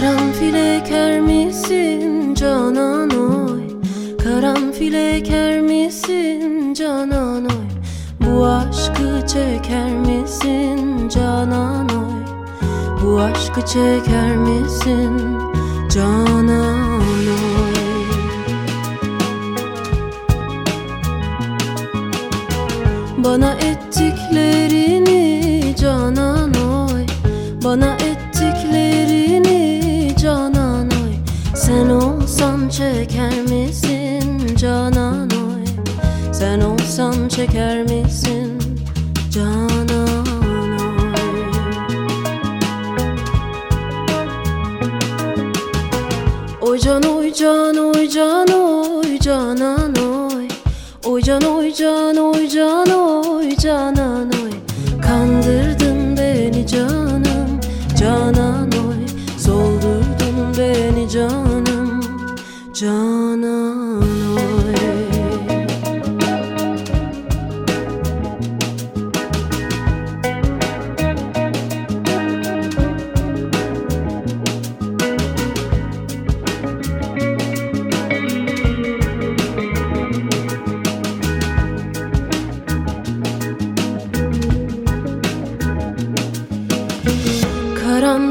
Karanfil eker misin canan oy? Karanfil eker misin canan oy? Bu aşkı çeker misin canan oy? Bu aşkı çeker misin canan oy? Bana ettiklerin olsan çeker misin canan oy? Sen olsan çeker misin canan oy? Oy can oy can oy can oy canan oy. Oy can oy can oy can oy canan oy. Kandırdın beni canım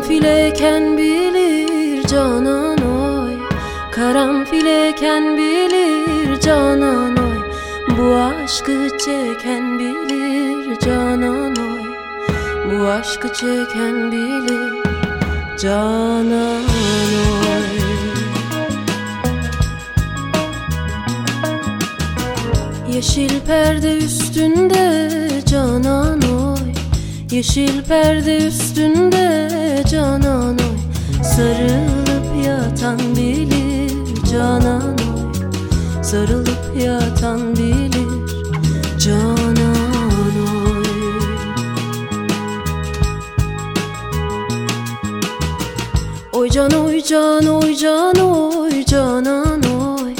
Karanfil eken bilir canan oy. Karanfil eken bilir canan oy. Bu aşkı çeken bilir canan oy. Bu aşkı çeken bilir canan oy. Yeşil perde üstünde canan oy. Yeşil perde üstünde Sarılıp yatan bilir canan oy. Oy can oy can oy can oy canan oy.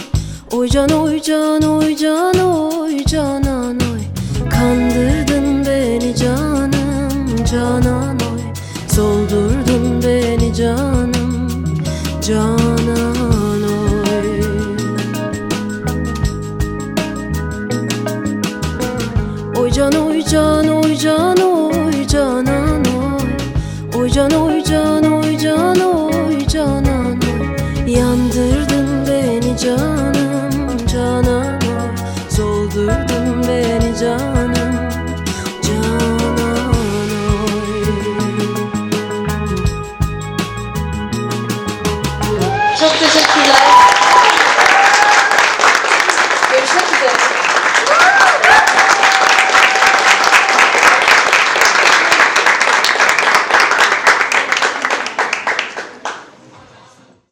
Oy can oy can oy can oy canan oy. Kandırdın beni canım canan oy. Soldurdun beni canım canan can oy can oy can oy canan oy. Oy can oy can oy can oy canan oy. Yandırdın beni canım canan oy. Soldurdun beni canım